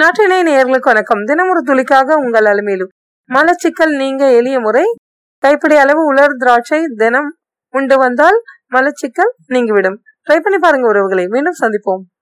நாட்டினை நேர்களுக்கு வணக்கம். தினம் ஒரு துளிக்காக உங்கள் அலுமையிலும். மலச்சிக்கல் நீங்க எளிய முறை. கைப்பிடி அளவு உலர் திராட்சை தினம் உண்டு வந்தால் மலச்சிக்கல் நீங்கிவிடும். ட்ரை பண்ணி பாருங்க உறவுகளை. மீண்டும் சந்திப்போம்.